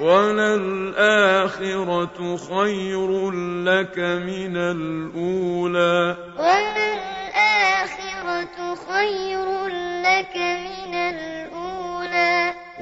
وَلَلْآخِرَةُ خَيْرٌ لَّكَ مِنَ الْأُولَىٰ. وَلَلْآخِرَةُ خَيْرٌ لَّكَ مِنَ الْأُولَىٰ.